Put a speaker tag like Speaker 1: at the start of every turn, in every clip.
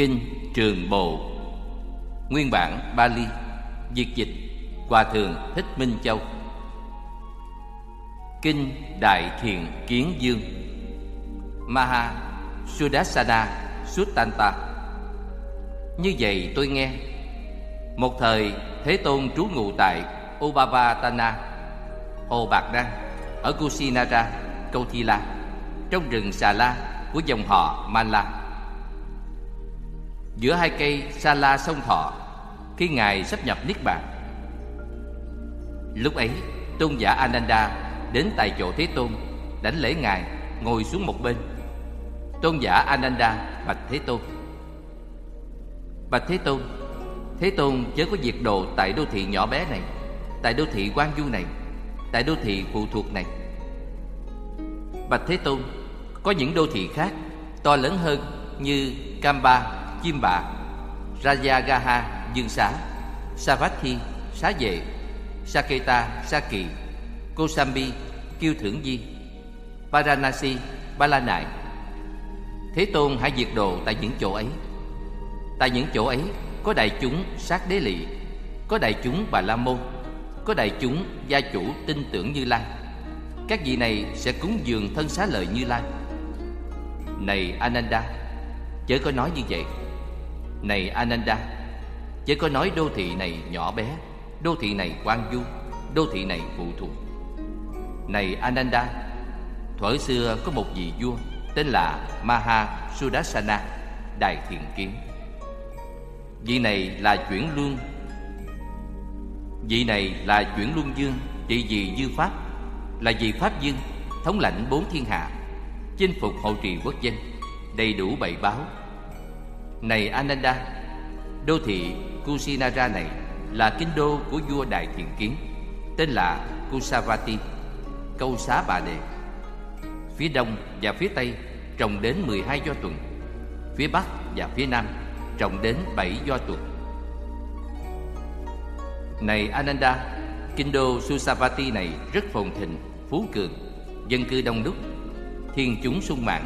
Speaker 1: Kinh Trường Bộ Nguyên bản Bali Việt dịch Hòa Thượng Thích Minh Châu. Kinh Đại Thiện Kiến Dương. Maha Sudassana Suttanta Như vậy tôi nghe Một thời Thế Tôn trú ngụ tại Ubavatana Hồ Bạc Đăng Ở Kusinara, Câu Thi La Trong rừng Xà La của dòng họ Mala giữa hai cây sa la sông thọ, khi ngài sắp nhập niết bàn. Lúc ấy, tôn giả ananda đến tại chỗ thế tôn, đánh lễ ngài, ngồi xuống một bên. Tôn giả ananda bạch thế tôn. Bạch thế tôn thế tôn chớ có diệt đồ tại đô thị nhỏ bé này, tại đô thị quan du này, tại đô thị phụ thuộc này. Bạch thế tôn, có những đô thị khác to lớn hơn như Kamba Chim Bạ Rajagaha Dương Xá, Savatthi Xá Vệ, Saketa Sa Kỳ, Kosambi Kiêu Thưởng Di, Varanasi Ba La Nại Thế Tôn hãy diệt đồ tại những chỗ ấy. Tại những chỗ ấy, có đại chúng sát đế lị, Có đại chúng Bà La Môn, Có đại chúng gia chủ tin tưởng Như Lai. Các vị này sẽ cúng dường thân xá lợi Như Lai. Này Ananda, Chớ có nói như vậy này Ananda Chỉ có nói đô thị này nhỏ bé, Đô thị này quan du, Đô thị này phụ thuộc. Này Ananda, Thuở xưa có một vị vua Tên là Maha Sudassana Đại Thiện Kiến. Vị này là chuyển luân, Vị này là chuyển luân dương Trị vì dư pháp, Là vị pháp dương Thống lãnh bốn thiên hạ, Chinh phục hộ trì quốc dân, Đầy đủ bảy báo này Ananda Đô thị Kusinara này là kinh đô của vua Đại Thiện Kiến Tên là Kusavati Câu xá bà đề. Phía đông và phía tây trồng đến 12 do tuần Phía bắc và phía nam trồng đến 7 do tuần. Này Ananda Kinh đô Susavati này rất phồn thịnh, phú cường Dân cư đông đúc Thiên chúng sung mãn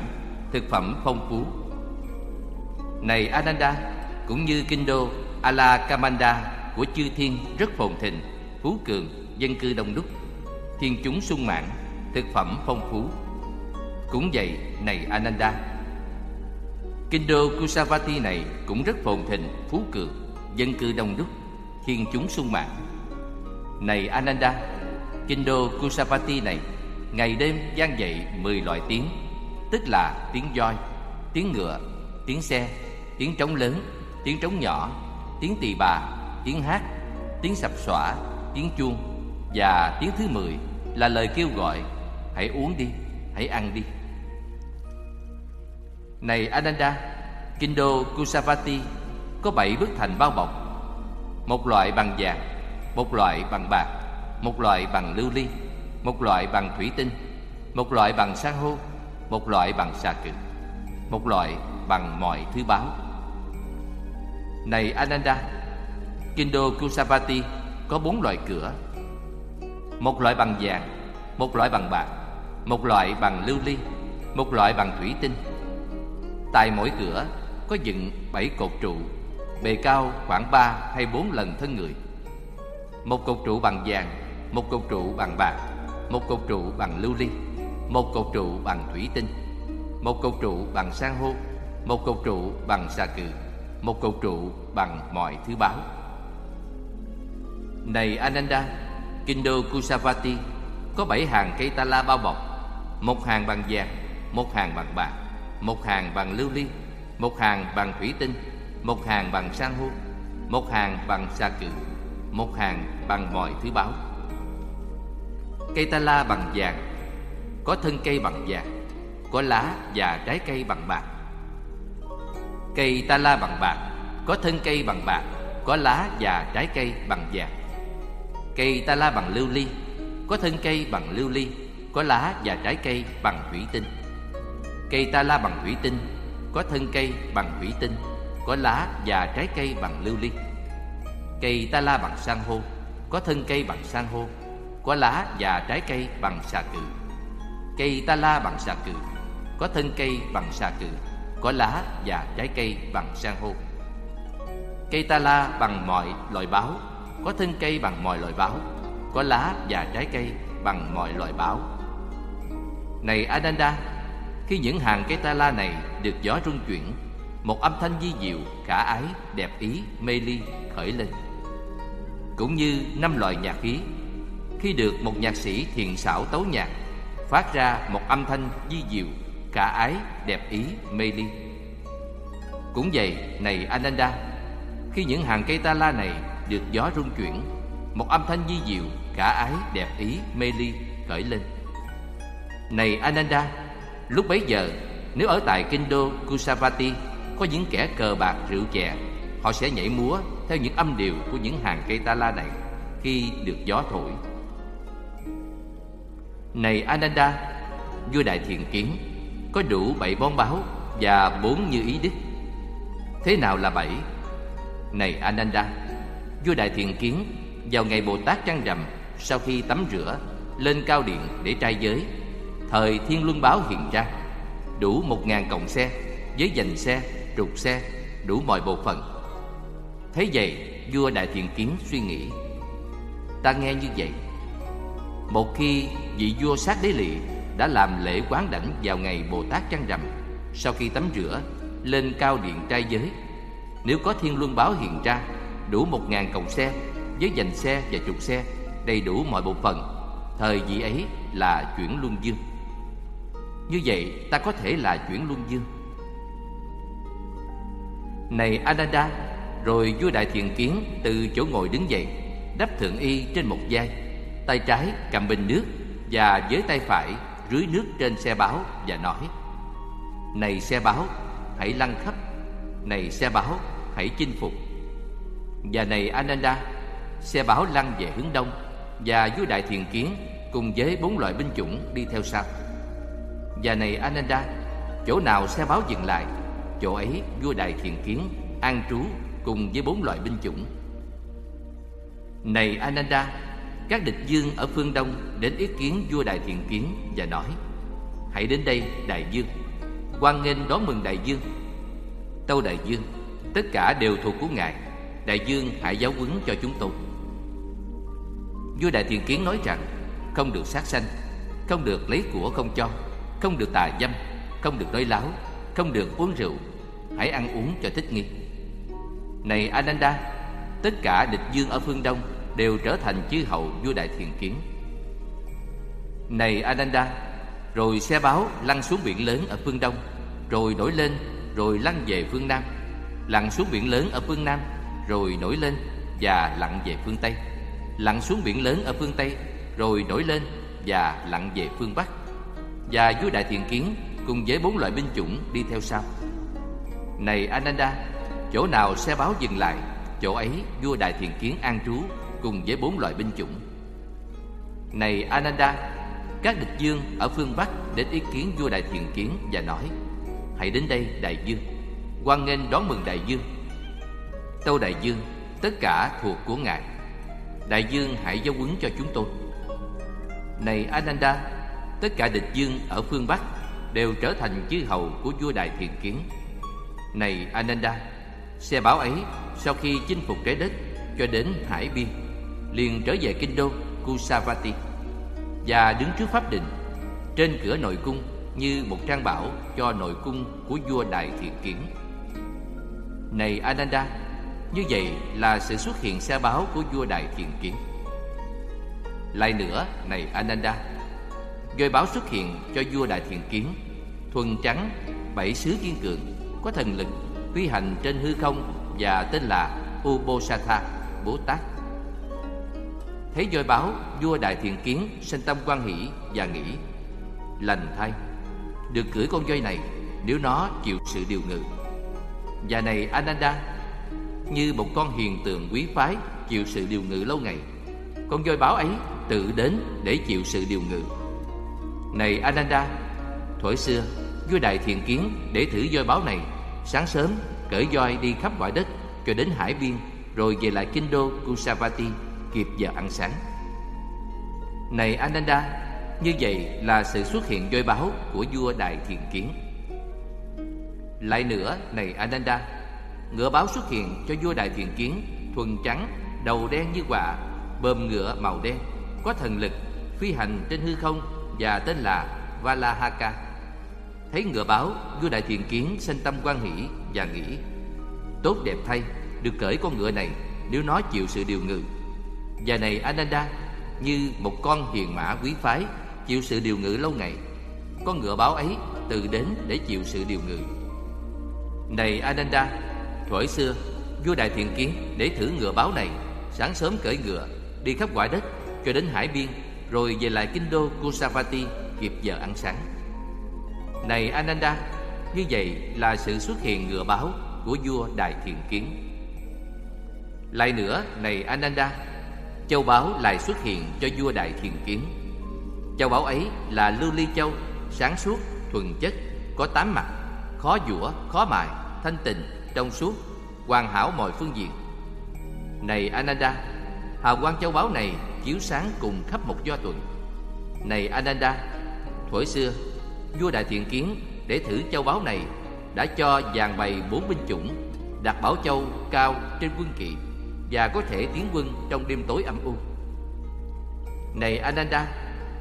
Speaker 1: Thực phẩm phong phú này Ananda Cũng như kinh đô Alakamanda của chư thiên rất phồn thịnh Phú cường, dân cư đông đúc Thiên chúng sung mãn, thực phẩm phong phú Cũng vậy này Ananda Kinh đô Kusavati này cũng rất phồn thịnh, phú cường, dân cư đông đúc, thiên chúng sung mãn. Này Ananda, kinh đô Kusavati này ngày đêm gian dậy mười loại tiếng, tức là tiếng voi, tiếng ngựa, tiếng xe, tiếng trống lớn, tiếng trống nhỏ, tiếng tỳ bà, tiếng hát, tiếng sập xõa, tiếng chuông và tiếng thứ mười là lời kêu gọi hãy uống đi, hãy ăn đi. Này Ananda, kinh đô Kusavati có bảy bức thành bao bọc, một loại bằng vàng, một loại bằng bạc, một loại bằng lưu ly, một loại bằng thủy tinh, một loại bằng san hô, một loại bằng xà cừ, một loại bằng mọi thứ báo. Này Ananda, Kindo Kusavati có bốn loại cửa. Một loại bằng vàng, Một loại bằng bạc, Một loại bằng lưu ly, Một loại bằng thủy tinh. Tại mỗi cửa có dựng bảy cột trụ, Bề cao khoảng ba hay bốn lần thân người. Một cột trụ bằng vàng, Một cột trụ bằng bạc, Một cột trụ bằng lưu ly, Một cột trụ bằng thủy tinh, Một cột trụ bằng san hô, Một cột trụ bằng xà cừ một cột trụ bằng mọi thứ báo. Này Ananda, Kindo Kusavati có bảy hàng cây ta la bao bọc, một hàng bằng vàng, một hàng bằng bạc, một hàng bằng lưu ly, một hàng bằng thủy tinh, một hàng bằng san hô, một hàng bằng sa cừ, một hàng bằng mọi thứ báo. Cây ta la bằng vàng, có thân cây bằng vàng, có lá và trái cây bằng bạc Cây ta la bằng bạc, Có thân cây bằng bạc, Có lá và trái cây bằng vàng. Cây ta la bằng lưu ly, Có thân cây bằng lưu ly, Có lá và trái cây bằng thủy tinh. Cây ta la bằng thủy tinh, Có thân cây bằng thủy tinh, Có lá và trái cây bằng lưu ly. Cây ta la bằng san hô, Có thân cây bằng san hô, Có lá và trái cây bằng xà cừ. Cây ta la bằng xà cừ, Có thân cây bằng xà cừ có lá và trái cây bằng san hô. Cây ta la bằng mọi loại báo, có thân cây bằng mọi loại báo, có lá và trái cây bằng mọi loại báo. Này Ananda, khi những hàng cây ta la này được gió rung chuyển, một âm thanh di diệu, khả ái, đẹp ý, mê ly khởi lên. Cũng như năm loại nhạc khí, khi được một nhạc sĩ thiền xảo tấu nhạc, phát ra một âm thanh di diệu, khả ái, đẹp ý, mê ly. Cũng vậy, này Ananda, khi những hàng cây ta la này được gió rung chuyển, một âm thanh di diệu, khả ái, đẹp ý, mê ly khởi lên. Này Ananda, lúc bấy giờ, nếu ở tại kinh đô Kusavati có những kẻ cờ bạc rượu chè, họ sẽ nhảy múa theo những âm điệu của những hàng cây ta la này khi được gió thổi. Này Ananda, vua đại thiền kiến, có đủ bảy bón báo và bốn như ý đức. Thế nào là bảy? Này Ananda, vua đại thiện kiến vào ngày Bồ Tát trăng rằm sau khi tắm rửa lên cao điện để trai giới, thời Thiên Luân Báo hiện ra, đủ một ngàn cộng xe với dành xe, trục xe, đủ mọi bộ phận. Thế vậy, vua đại thiện kiến suy nghĩ, ta nghe như vậy. Một khi vị vua sát đế lị đã làm lễ quán đảnh vào ngày Bồ Tát trăng rằm, sau khi tắm rửa lên cao điện trai giới, nếu có thiên luân báo hiện ra, đủ một ngàn cầu xe với dành xe và trục xe, đầy đủ mọi bộ phận, thời vị ấy là chuyển luân dương. Như vậy ta có thể là chuyển luân dương. Này Ananda Rồi vua Đại Thiện Kiến từ chỗ ngồi đứng dậy Đắp thượng y trên một vai Tay trái cầm bình nước Và với tay phải rưới nước trên xe báo Và nói, Này xe báo, hãy lăn khắp. Này xe báo, hãy chinh phục. Và này Ananda, Xe báo lăn về hướng đông Và vua Đại thiền Kiến Cùng với bốn loại binh chủng đi theo sau. Và này Ananda, Chỗ nào xe báo dừng lại, Chỗ ấy vua Đại Thiền Kiến An trú cùng với bốn loại binh chủng. Này Ananda các địch dương ở phương Đông Đến ý kiến vua Đại thiện Kiến Và nói, Hãy đến đây, Đại Dương. Quan nghênh đón mừng Đại Dương. Tâu Đại Dương, Tất cả đều thuộc của Ngài. Đại Dương hãy giáo huấn cho chúng tôi. Vua Đại thiện Kiến nói rằng, Không được sát sanh, Không được lấy của không cho, không được tà dâm, Không được nói láo, Không được uống rượu. Hãy ăn uống cho thích nghi. Này Ananda, Tất cả địch dương ở phương Đông Đều trở thành chư hậu vua đại thiền kiến. Này Ananda Rồi xe báo lăn xuống biển lớn ở phương Đông Rồi nổi lên Rồi lăn về phương Nam. Lặn xuống biển lớn ở phương Nam Rồi nổi lên Và lặn về phương Tây. Lặn xuống biển lớn ở phương Tây Rồi nổi lên Và lặn về phương Bắc. Và vua đại thiện kiến cùng với bốn loại binh chủng đi theo sau. Này Ananda, chỗ nào xe báo dừng lại, chỗ ấy vua đại thiện kiến an trú cùng với bốn loại binh chủng. Này Ananda, các địch dương ở phương Bắc đến ý kiến vua đại thiện kiến và nói: Hãy đến đây đại dương, quan nghênh đón mừng đại dương. Tâu đại dương, tất cả thuộc của ngài. Đại dương hãy giáo huấn cho chúng tôi. Này Ananda, tất cả địch dương ở phương Bắc đều trở thành chư hầu của vua Đại Thiện Kiến. Này Ananda, xe báo ấy sau khi chinh phục trái đất cho đến hải biên, liền trở về kinh đô Kusavati và đứng trước pháp đình trên cửa nội cung như một trang bảo cho nội cung của vua Đại Thiện Kiến. Này Ananda, như vậy là sự xuất hiện xe báo của vua Đại Thiện Kiến. Lại nữa, này Ananda, Gơi báo xuất hiện cho vua Đại Thiện Kiến Thuần trắng, bảy sứ kiên cường Có thần lực, phi hành trên hư không Và tên là Ubosatha, Bố Tát Thấy dôi báo, vua Đại Thiện Kiến sinh tâm quan hỷ và nghĩ Lành thay, được cưỡi con voi này nếu nó chịu sự điều ngự. Và này Ananda, như một con hiền tượng quý phái chịu sự điều ngự lâu ngày Con voi báo ấy tự đến để chịu sự điều ngự. Này Ananda Thuở xưa vua đại thiện kiến để thử voi báo này Sáng sớm cởi voi đi khắp mọi đất Cho đến hải biên Rồi về lại kinh đô Kusavati. Kịp giờ ăn sáng Này Ananda Như vậy là sự xuất hiện dôi báo Của vua đại thiền kiến Lại nữa, này Ananda, ngựa báo xuất hiện cho vua Đại thiền Kiến, thuần trắng, đầu đen như quả, bơm ngựa màu đen, có thần lực, phi hành trên hư không và tên là Valahaka. Thấy ngựa báo, vua Đại thiền Kiến sinh tâm quan hỷ và nghĩ: Tốt đẹp thay, được cởi con ngựa này nếu nó chịu sự điều ngự. Và này Ananda, như một con hiền mã quý phái chịu sự điều ngự lâu ngày, con ngựa báo ấy từ đến để chịu sự điều ngự. Này Ananda, thuở xưa, vua Đại Thiện Kiến để thử ngựa báo này, sáng sớm cởi ngựa, đi khắp quả đất cho đến hải biên, rồi về lại kinh đô Kusavati kịp giờ ăn sáng. Này Ananda, như vậy là sự xuất hiện ngựa báo của vua Đại Thiện Kiến. Lại nữa, này Ananda, châu báu lại xuất hiện cho vua Đại Thiện Kiến. Châu báu ấy là lưu ly châu, sáng suốt, thuần chất, có tám mặt, khó dũa, khó mài, thanh tịnh, trong suốt, hoàn hảo mọi phương diện. Này Ananda, hào quang châu báu này chiếu sáng cùng khắp một do tuần. Này Ananda, thuở xưa, vua Đại Thiện Kiến để thử châu báu này đã cho dàn bày bốn binh chủng, đặt bảo châu cao trên quân kỵ và có thể tiến quân trong đêm tối âm u. Này Ananda,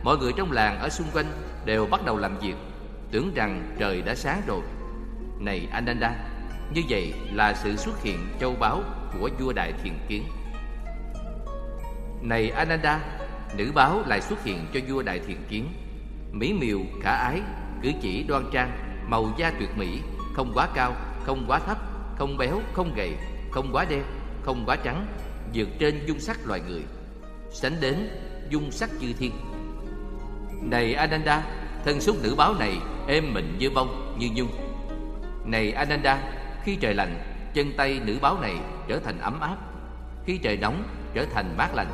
Speaker 1: mọi người trong làng ở xung quanh đều bắt đầu làm việc, tưởng rằng trời đã sáng rồi. Này Ananda, như vậy là sự xuất hiện châu báu của vua Đại thiền Kiến. Này Ananda, nữ báo lại xuất hiện cho vua Đại thiền Kiến. Mỹ miều, khả ái, cử chỉ đoan trang, màu da tuyệt mỹ, không quá cao, không quá thấp, không béo, không gầy, không quá đen, không quá trắng, vượt trên dung sắc loài người, sánh đến dung sắc chư thiên. Này Ananda, thân xúc nữ báo này êm mịn như bông, như nhung. Này Ananda, khi trời lạnh, chân tay nữ báo này trở thành ấm áp, khi trời nóng trở thành mát lành.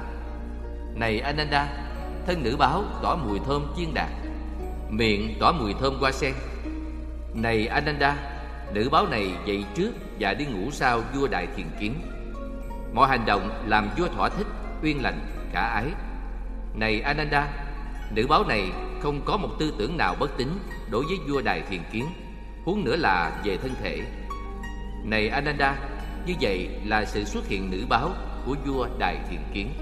Speaker 1: Này Ananda, thân nữ báo tỏa mùi thơm chiên đạt, miệng tỏa mùi thơm hoa sen. Này Ananda, nữ báo này dậy trước và đi ngủ sau vua Đại Thiền Kiến. Mọi hành động làm vua thỏa thích, uyên lành, cả ái. Này Ananda, nữ báo này không có một tư tưởng nào bất tín đối với vua đài Thiền Kiến, huống nữa là về thân thể. Này Ananda, như vậy là sự xuất hiện nữ báo của vua đài Thiền Kiến.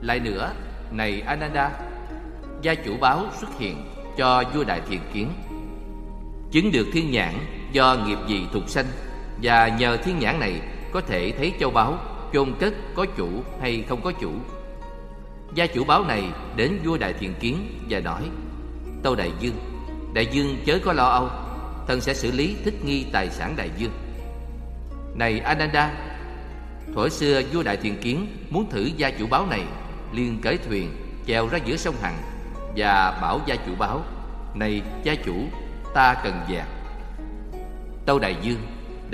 Speaker 1: Lại nữa, này Ananda, gia chủ báo xuất hiện cho vua Đại Thiền Kiến. Chứng được thiên nhãn do nghiệp gì thuộc sanh và nhờ thiên nhãn này có thể thấy châu báu chôn cất có chủ hay không có chủ. Gia chủ báo này đến vua Đại Thiện Kiến và nói: "Tâu đại dương, đại dương chớ có lo âu, thần sẽ xử lý thích nghi tài sản đại dương." Này Ananda, thuở xưa vua Đại Thiện Kiến muốn thử gia chủ báo này, liền cởi thuyền chèo ra giữa sông Hằng và bảo gia chủ báo: "Này gia chủ, ta cần vàng." Tâu đại dương,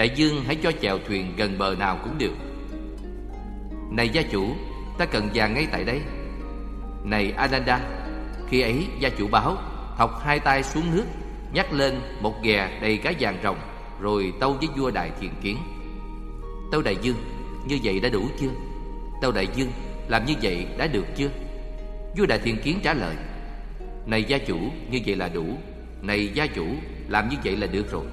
Speaker 1: Đại dương hãy cho chèo thuyền gần bờ nào cũng được. Này gia chủ, Ta cần vàng ngay tại đây. Này Ananda, Khi ấy gia chủ báo, Thọc hai tay xuống nước, Nhắc lên một ghè đầy cá vàng rồng, Rồi tâu với vua Đại Thiền Kiến. Tâu Đại Dương, Như vậy đã đủ chưa? Tâu Đại Dương, Làm như vậy đã được chưa? Vua Đại Thiền Kiến trả lời, Này gia chủ, Như vậy là đủ. Này gia chủ, Làm như vậy là được rồi.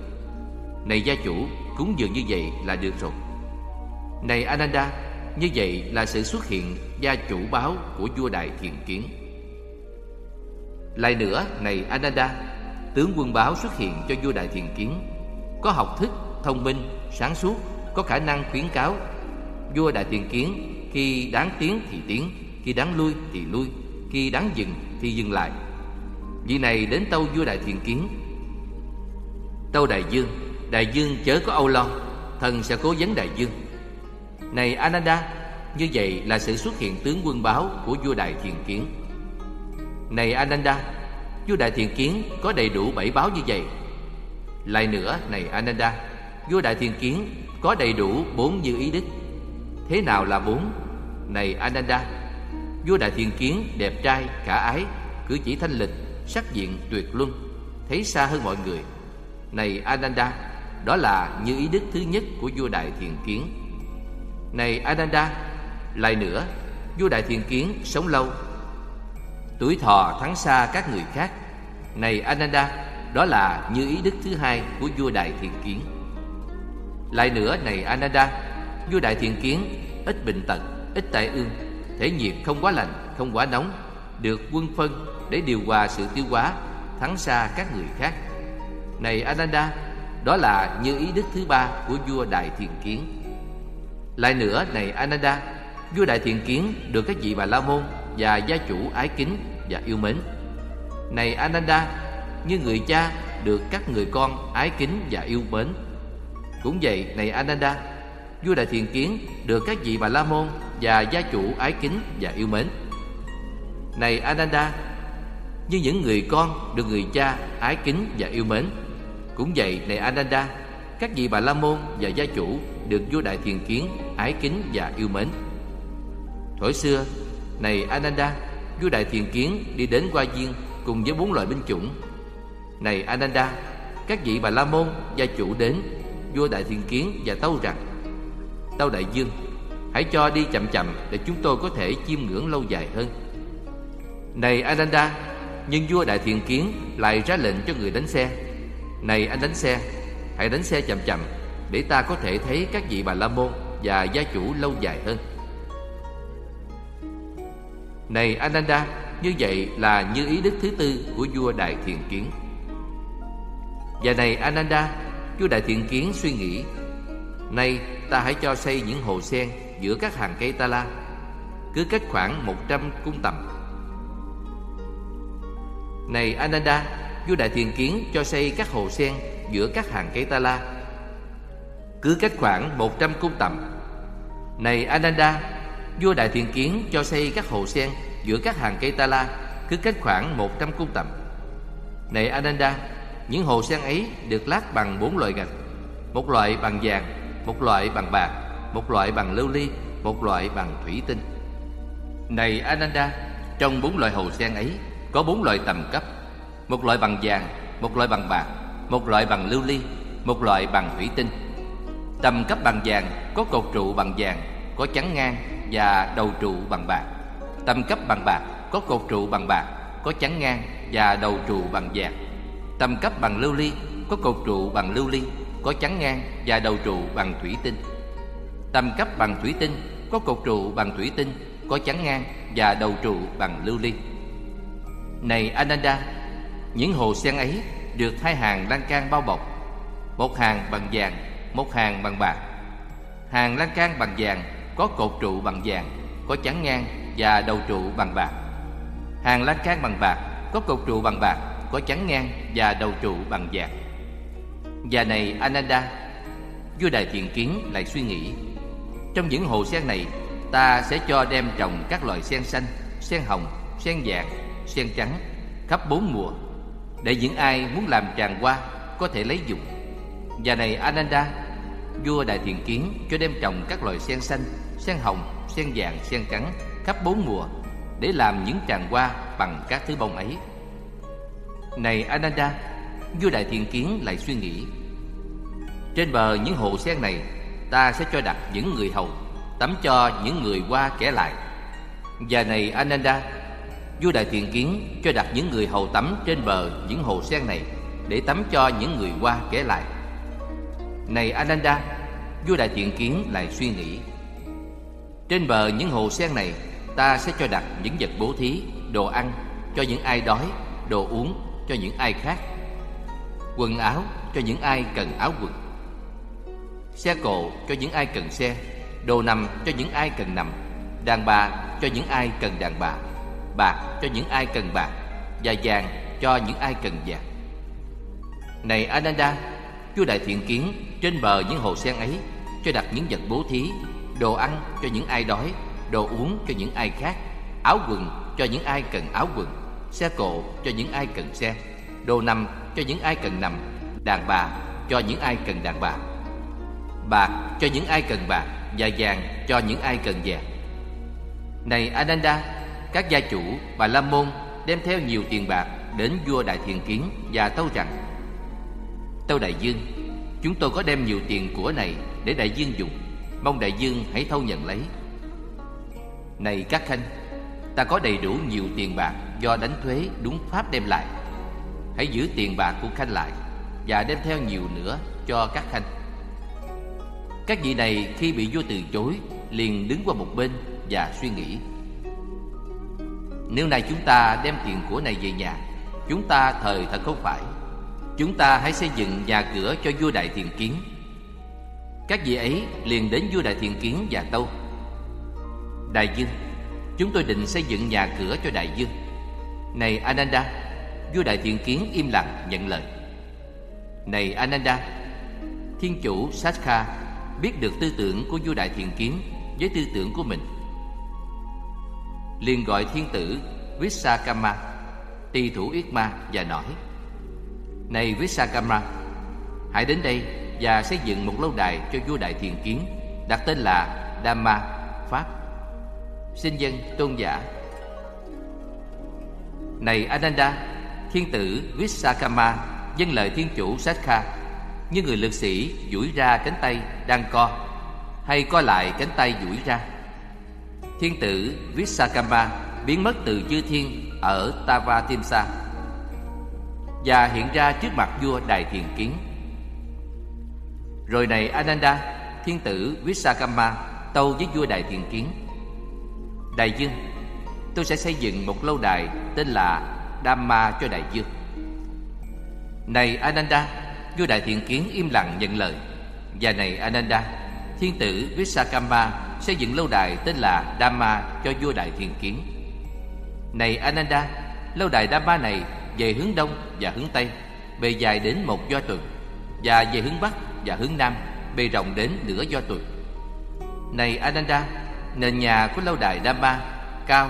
Speaker 1: Này gia chủ cúng dường như vậy là được rồi. Này Ananda Như vậy là sự xuất hiện gia chủ báo của vua Đại Thiện Kiến. Lại nữa, này Ananda Tướng quân báo xuất hiện cho vua Đại Thiện Kiến. Có học thức, thông minh, sáng suốt Có khả năng khuyến cáo. Vua Đại Thiện Kiến Khi đáng tiến thì tiến Khi đáng lui thì lui Khi đáng dừng thì dừng lại. Vị này đến tâu vua Đại Thiện Kiến. Tâu Đại Dương Đại dương chớ có âu lo Thần sẽ cố vấn đại dương. Này Ananda Như vậy là sự xuất hiện tướng quân báo Của vua Đại Thiền Kiến. Này Ananda Vua Đại Thiền Kiến có đầy đủ bảy báo như vậy. Lại nữa này Ananda Vua Đại Thiền Kiến có đầy đủ bốn như ý đức. Thế nào là bốn? Này Ananda Vua Đại Thiền Kiến đẹp trai, khả ái Cử chỉ thanh lịch, sắc diện tuyệt luân Thấy xa hơn mọi người. Này Ananda đó là như ý đức thứ nhất của vua Đại Thiền Kiến Này Ananda Lại nữa Vua Đại Thiền Kiến sống lâu Tuổi thọ thắng xa các người khác Này Ananda đó là như ý đức thứ hai của vua Đại Thiền Kiến. Lại nữa này Ananda, vua Đại Thiền Kiến ít bệnh tật, ít tai ương, thể nhiệt không quá lạnh, không quá nóng, được quân phân để điều hòa sự tiêu hóa, thắng xa các người khác. Này Ananda, đó là như ý đức thứ ba của vua Đại Thiền Kiến. Lại nữa này Ananda, vua Đại Thiền Kiến được các vị Bà La Môn và gia chủ ái kính và yêu mến. Này Ananda, như người cha được các người con ái kính và yêu mến. Cũng vậy, này Ananda, vua Đại Thiền Kiến được các vị Bà La Môn và gia chủ ái kính và yêu mến. Này Ananda, như những người con được người cha ái kính và yêu mến. Cũng vậy, này Ananda, các vị Bà La Môn và gia chủ được vua Đại Thiền Kiến ái kính và yêu mến. Thổi xưa, này Ananda, vua Đại Thiền Kiến đi đến qua Viên cùng với bốn loại binh chủng. Này Ananda, các vị Bà La Môn gia chủ đến, vua Đại Thiền Kiến và tâu rằng: Tâu Đại Dương, hãy cho đi chậm chậm để chúng tôi có thể chiêm ngưỡng lâu dài hơn. Này Ananda, nhưng vua Đại Thiền Kiến lại ra lệnh cho người đánh xe. Này anh đánh xe, hãy đánh xe chậm chậm để ta có thể thấy các vị Bà La Môn và gia chủ lâu dài hơn. Này Ananda, như vậy là như ý đức thứ tư của vua Đại Thiền Kiến. Và này Ananda, vua Đại Thiền Kiến suy nghĩ, nay ta hãy cho xây những hồ sen giữa các hàng cây ta la, cứ cách khoảng 100 cung tầm. Này Ananda, vua Đại Thiền Kiến cho xây các hồ sen giữa các hàng cây ta la, cứ cách khoảng 100 cung tầm. Này Ananda, vua Đại Thiền Kiến cho xây các hồ sen giữa các hàng cây ta la cứ cách khoảng 100 cung tầm. Này Ananda, những hồ sen ấy được lát bằng bốn loại gạch, một loại bằng vàng, một loại bằng bạc, một loại bằng lưu ly, một loại bằng thủy tinh. Này Ananda, trong bốn loại hồ sen ấy có bốn loại tầm cấp, một loại bằng vàng, một loại bằng bạc, một loại bằng lưu ly, một loại bằng thủy tinh. Tầm cấp bằng vàng có cột trụ bằng vàng, có chắn ngang và đầu trụ bằng bạc. Tầm cấp bằng bạc có cột trụ bằng bạc, có chắn ngang và đầu trụ bằng vàng. Tầm cấp bằng lưu ly có cột trụ bằng lưu ly, có chắn ngang và đầu trụ bằng thủy tinh. Tầm cấp bằng thủy tinh có cột trụ bằng thủy tinh, có chắn ngang và đầu trụ bằng lưu ly. Này Ananda, những hồ sen ấy được hai hàng lan can bao bọc, một hàng bằng vàng, một hàng bằng bạc. Hàng lan can bằng vàng có cột trụ bằng vàng, có chắn ngang và đầu trụ bằng bạc. Hàng lan can bằng bạc có cột trụ bằng bạc, có chắn ngang và đầu trụ bằng vàng. Và này Ananda, vua Đại Thiện Kiến lại suy nghĩ, trong những hồ sen này, ta sẽ cho đem trồng các loại sen xanh, sen hồng, sen vàng, sen trắng khắp bốn mùa, để những ai muốn làm tràng hoa có thể lấy dùng. Và này Ananda, vua Đại Thiện Kiến cho đem trồng các loại sen xanh, sen hồng, sen vàng, sen trắng khắp bốn mùa để làm những tràng hoa bằng các thứ bông ấy. Này Ananda, vua Đại Thiện Kiến lại suy nghĩ. Trên bờ những hồ sen này, ta sẽ cho đặt những người hầu tắm cho những người qua kẻ lại. Và này Ananda, vua Đại Thiện Kiến cho đặt những người hầu tắm trên bờ những hồ sen này để tắm cho những người qua kể lại. Này Ananda, vua Đại Thiện Kiến lại suy nghĩ. Trên bờ những hồ sen này, ta sẽ cho đặt những vật bố thí, đồ ăn cho những ai đói, đồ uống cho những ai khác, quần áo cho những ai cần áo quần, xe cộ cho những ai cần xe, đồ nằm cho những ai cần nằm, đàn bà cho những ai cần đàn bà, bạc cho những ai cần bạc, và vàng cho những ai cần vàng. Này Ananda, vua đại thiện kiến trên bờ những hồ sen ấy cho đặt những vật bố thí, đồ ăn cho những ai đói, đồ uống cho những ai khác, áo quần cho những ai cần áo quần, xe cộ cho những ai cần xe, đồ nằm cho những ai cần nằm, đàn bà cho những ai cần đàn bà, bạc cho những ai cần bạc và vàng cho những ai cần vàng. Này Ananda, các gia chủ bà La Môn đem theo nhiều tiền bạc đến vua Đại Thiện Kiến và tâu rằng: Tâu Đại Dương, chúng tôi có đem nhiều tiền của này để Đại Dương dùng, mong Đại Dương hãy thâu nhận lấy. Này các khanh, ta có đầy đủ nhiều tiền bạc do đánh thuế đúng pháp đem lại. hãy giữ tiền bạc của khanh lại và đem theo nhiều nữa cho các khanh các vị này khi bị vua từ chối liền đứng qua một bên và suy nghĩ nếu nay chúng ta đem tiền của này về nhà, chúng ta thời thật không phải. Chúng ta hãy xây dựng nhà cửa cho vua đại thiền kiến. Các vị ấy liền đến vua đại thiền kiến và tâu. Đại dương, chúng tôi định xây dựng nhà cửa cho đại dương. Này ananda, vua đại thiền kiến im lặng nhận lời. Này ananda, thiên chủ satkha biết được tư tưởng của vua đại thiền kiến với tư tưởng của mình liền gọi thiên tử Visakama, ti thủ Yết Ma và nói Này Visakama, Hãy đến đây và xây dựng một lâu đài cho vua Đại Thiền Kiến Đặt tên là Dhamma Pháp. Xin dân tôn giả. Này Ananda Thiên tử Visakama Dân lời thiên chủ Satkha Như người lực sĩ duỗi ra cánh tay đang co Hay co lại cánh tay duỗi ra? Thiên tử Visakamba biến mất từ chư thiên ở Tavatimsa và hiện ra trước mặt vua Đại Thiền Kiến. Rồi này Ananda, thiên tử Visakamba, tâu với vua Đại Thiền Kiến. Đại Dương, tôi sẽ xây dựng một lâu đài tên là Dhamma cho Đại Dương. Này Ananda, vua Đại Thiền Kiến im lặng nhận lời. Và này Ananda, thiên tử Visakamba xây dựng lâu đài tên là Dhamma cho vua Đại Thiền Kiến. Này Ananda, lâu đài Dhamma này về hướng đông và hướng tây, bề dài đến một do tuần, và về hướng bắc và hướng nam, bề rộng đến nửa do tuần. Này Ananda, nền nhà của lâu đài Dhamma cao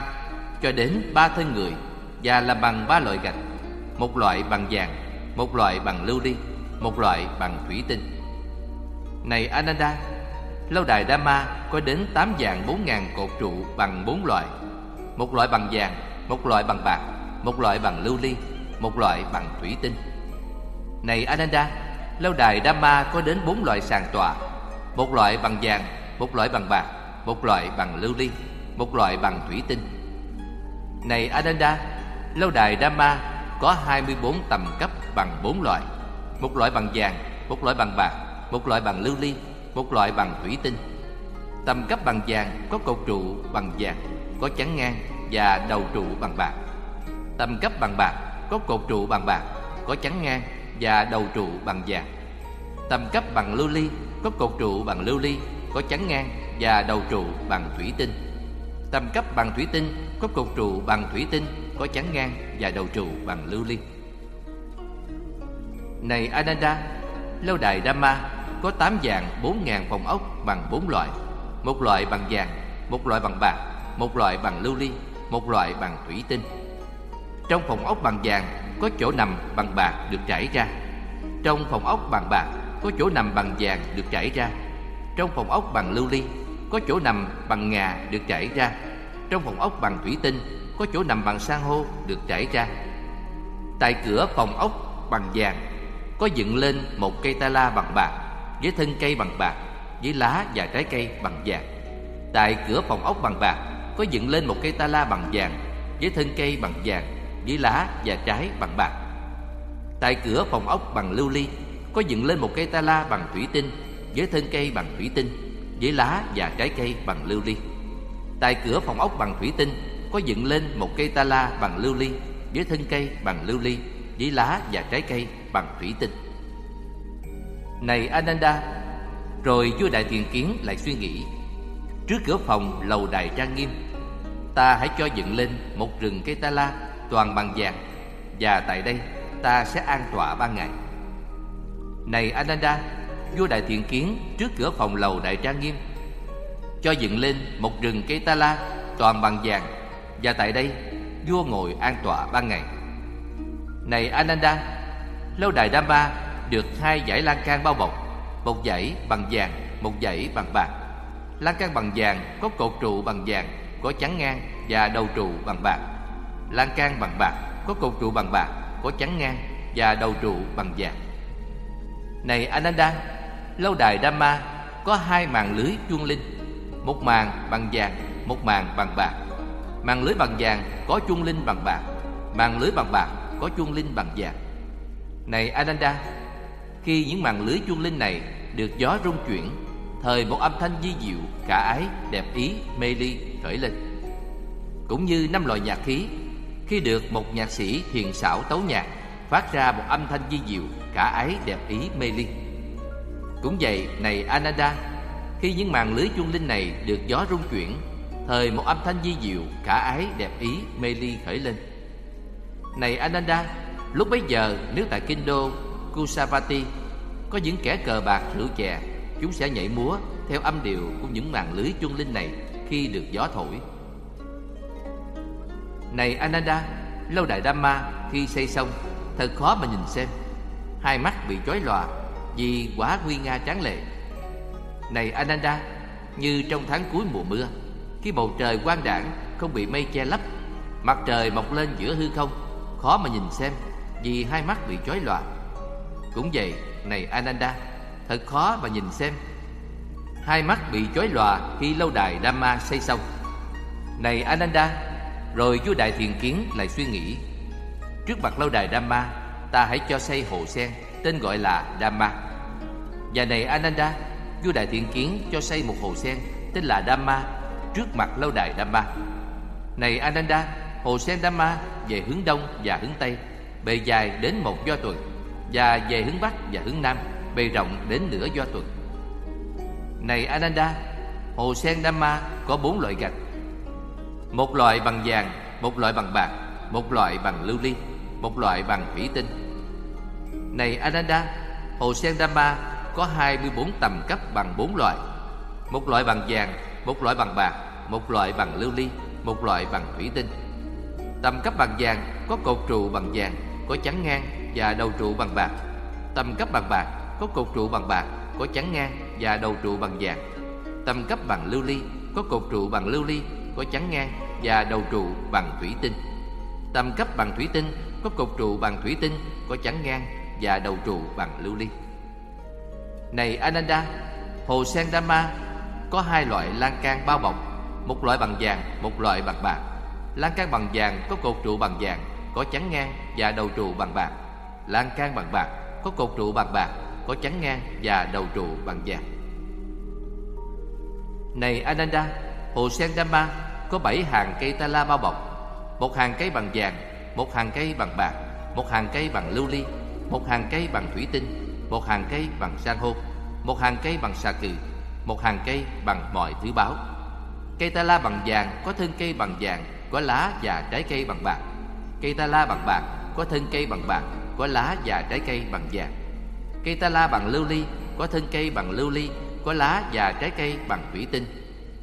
Speaker 1: cho đến ba thân người và làm bằng ba loại gạch, một loại bằng vàng, một loại bằng lưu ly, một loại bằng thủy tinh. Này Ananda, lâu đài Dhamma có đến tám vạn bốn ngàn cột trụ bằng bốn loại, một loại bằng vàng, một loại bằng bạc, một loại bằng lưu ly, một loại bằng thủy tinh. Này Ananda, lâu đài Dhamma có đến bốn loại sàn tòa: một loại bằng vàng, một loại bằng bạc, một loại bằng lưu ly, một loại bằng thủy tinh. Này Ananda, lâu đài Dhamma có 24 tầm cấp bằng bốn loại, một loại bằng vàng, một loại bằng bạc, một loại bằng lưu ly, một loại bằng thủy tinh. Tầm cấp bằng vàng có cột trụ bằng vàng, có chắn ngang và đầu trụ bằng bạc. Tầm cấp bằng bạc có cột trụ bằng bạc, có chắn ngang và đầu trụ bằng vàng. Tầm cấp bằng lưu ly có cột trụ bằng lưu ly, có chắn ngang và đầu trụ bằng thủy tinh. Tầm cấp bằng thủy tinh có cột trụ bằng thủy tinh, có chắn ngang và đầu trụ bằng lưu ly. Này Ananda, lâu đài Dhamma có tám dạng bốn ngàn phòng ốc bằng bốn loại, một loại bằng vàng, một loại bằng bạc, một loại bằng lưu ly, một loại bằng thủy tinh. Trong phòng ốc bằng vàng có chỗ nằm bằng bạc được trải ra. Trong phòng ốc bằng bạc có chỗ nằm bằng vàng được trải ra. Trong phòng ốc bằng lưu ly có chỗ nằm bằng ngà được trải ra. Trong phòng ốc bằng thủy tinh có chỗ nằm bằng san hô được trải ra. Tại cửa phòng ốc bằng vàng có dựng lên một cây ta la bằng bạc với thân cây bằng bạc, với lá và trái cây bằng vàng. Tại cửa phòng ốc bằng bạc, có dựng lên một cây ta la bằng vàng, với thân cây bằng vàng, với lá và trái bằng bạc. Tại cửa phòng ốc bằng lưu ly, có dựng lên một cây ta la bằng thủy tinh, với thân cây bằng thủy tinh, với lá và trái cây bằng lưu ly. Tại cửa phòng ốc bằng thủy tinh, có dựng lên một cây ta la bằng lưu ly, với thân cây bằng lưu ly, với lá và trái cây bằng thủy tinh. Này Ananda, rồi vua Đại Thiền Kiến lại suy nghĩ. Trước cửa phòng lầu đài trang nghiêm Ta hãy cho dựng lên một rừng cây ta la toàn bằng vàng Và tại đây ta sẽ an tọa ba ngày. Này Ananda, vua Đại Thiện Kiến trước cửa phòng lầu đại trang nghiêm Cho dựng lên một rừng cây ta la toàn bằng vàng Và tại đây vua ngồi an tọa ba ngày. Này Ananda, lâu đài Dhamma được hai dãy lan can bao bọc, một dãy bằng vàng, một dãy bằng bạc. Lan can bằng vàng có cột trụ bằng vàng, có chắn ngang và đầu trụ bằng bạc. Lan can bằng bạc có cột trụ bằng bạc, có chắn ngang và đầu trụ bằng vàng. Này Ananda, lâu đài Dhamma có hai màn lưới chuông linh, một màn bằng vàng, một màn bằng bạc. Màn lưới bằng vàng có chuông linh bằng bạc màn lưới bằng bạc có chuông linh bằng vàng. Này Ananda khi những màn lưới chuông linh này được gió rung chuyển Thời một âm thanh di diệu, cả ái, đẹp ý, mê ly khởi lên. Cũng như năm loại nhạc khí Khi được một nhạc sĩ thiền xảo tấu nhạc Phát ra một âm thanh di diệu, cả ái, đẹp ý, mê ly. Cũng vậy, này Ananda Khi những màn lưới chuông linh này được gió rung chuyển Thời một âm thanh di diệu, cả ái, đẹp ý, mê ly khởi lên. Này Ananda Lúc bấy giờ nếu tại kinh đô Kusavati. Có những kẻ cờ bạc rượu chè, Chúng sẽ nhảy múa theo âm điệu của những màn lưới chuông linh này Khi được gió thổi. Này Ananda, Lâu đài Dhamma khi xây xong, Thật khó mà nhìn xem. Hai mắt bị chói lòa Vì quá nguy nga tráng lệ. Này Ananda, Như trong tháng cuối mùa mưa, Khi bầu trời quang đảng Không bị mây che lấp, Mặt trời mọc lên giữa hư không, Khó mà nhìn xem Vì hai mắt bị chói loạn cũng vậy, Này Ananda, Thật khó mà nhìn xem. Hai mắt bị chói lòa Khi lâu đài Dhamma xây xong Này Ananda, Rồi vua đại thiền kiến lại suy nghĩ. Trước mặt lâu đài Dhamma, Ta hãy cho xây hồ sen, Tên gọi là Dhamma. Và này Ananda, Vua đại thiện kiến cho xây một hồ sen, Tên là Dhamma, Trước mặt lâu đài Dhamma. Này Ananda, Hồ sen Dhamma về hướng đông và hướng tây, Bề dài đến một do tuần. Và về hướng bắc và hướng nam, Bề rộng đến nửa do tuần. Này Ananda, Hồ sen Dhamma có bốn loại gạch. Một loại bằng vàng, Một loại bằng bạc, Một loại bằng lưu ly, Một loại bằng thủy tinh. Này Ananda, Hồ sen Dhamma có 24 tầm cấp bằng bốn loại. Một loại bằng vàng, Một loại bằng bạc, Một loại bằng lưu ly, Một loại bằng thủy tinh. Tầm cấp bằng vàng có cột trụ bằng vàng, Có chắn ngang và đầu trụ bằng bạc. Tầm cấp bằng bạc có cột trụ bằng bạc Có chắn ngang và đầu trụ bằng vàng. Tầm cấp bằng lưu ly có cột trụ bằng lưu ly Có chắn ngang và đầu trụ bằng thủy tinh. Tầm cấp bằng thủy tinh có cột trụ bằng thủy tinh Có chắn ngang và đầu trụ bằng lưu ly. Này Ananda Hồ sen Dhamma có hai loại lan can bao bọc Một loại bằng vàng, một loại bằng bạc. Lan can bằng vàng có cột trụ bằng vàng Có chắn ngang và đầu trụ bằng bạc. Lan can bằng bạc có cột trụ bằng bạc Có chắn ngang và đầu trụ bằng vàng Này Ananda Hồ sen Dhamma có bảy hàng cây ta la bao bọc Một hàng cây bằng vàng Một hàng cây bằng bạc Một hàng cây bằng lưu ly Một hàng cây bằng thủy tinh Một hàng cây bằng san hô Một hàng cây bằng xà cừ Một hàng cây bằng mọi thứ báo Cây ta la bằng vàng có thân cây bằng vàng Có lá và trái cây bằng bạc Cây ta la bằng bạc có thân cây bằng bạc có lá và trái cây bằng vàng Cây ta la bằng lưu ly có thân cây bằng lưu ly Có lá và trái cây bằng thủy tinh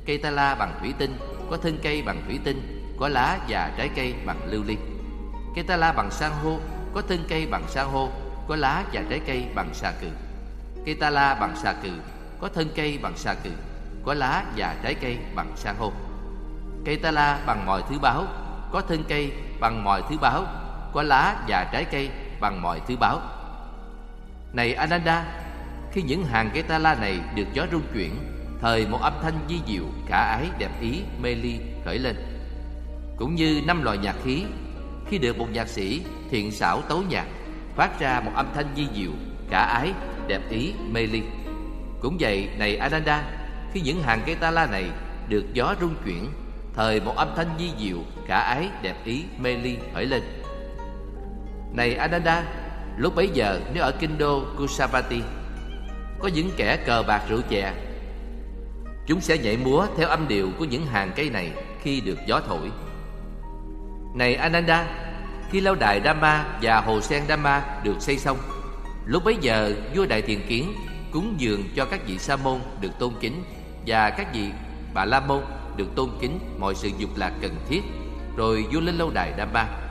Speaker 1: Cây ta la bằng thủy tinh có thân cây bằng thủy tinh Có lá và trái cây bằng lưu ly Cây ta la bằng san hô có thân cây bằng san hô Có lá và trái cây bằng xà cừ Cây ta la bằng xà cừ Có thân cây bằng xà cừ Có lá và trái cây bằng san hô Cây ta la bằng mọi thứ báo Có thân cây bằng mọi thứ báo Có lá và trái cây bằng mọi thứ báo. Này Ananda Khi những hàng cây ta la này được gió rung chuyển Thời một âm thanh di diệu, khả ái, đẹp ý, mê ly khởi lên. Cũng như năm loại nhạc khí Khi được một nhạc sĩ thiện xảo tấu nhạc Phát ra một âm thanh di diệu, khả ái, đẹp ý, mê ly. Cũng vậy, này Ananda Khi những hàng cây ta la này được gió rung chuyển Thời một âm thanh di diệu, khả ái, đẹp ý, mê ly khởi lên. Này Ananda Lúc bấy giờ nếu ở kinh đô Kusavati, Có những kẻ cờ bạc rượu chè, Chúng sẽ nhảy múa theo âm điệu của những hàng cây này khi được gió thổi. Này Ananda, Khi lâu đài Dhamma và hồ sen Dhamma được xây xong, Lúc bấy giờ vua Đại Thiền Kiến cúng dường cho các vị Sa môn được tôn kính Và các vị Bà La môn được tôn kính mọi sự dục lạc cần thiết, Rồi vua lên lâu đài Dhamma.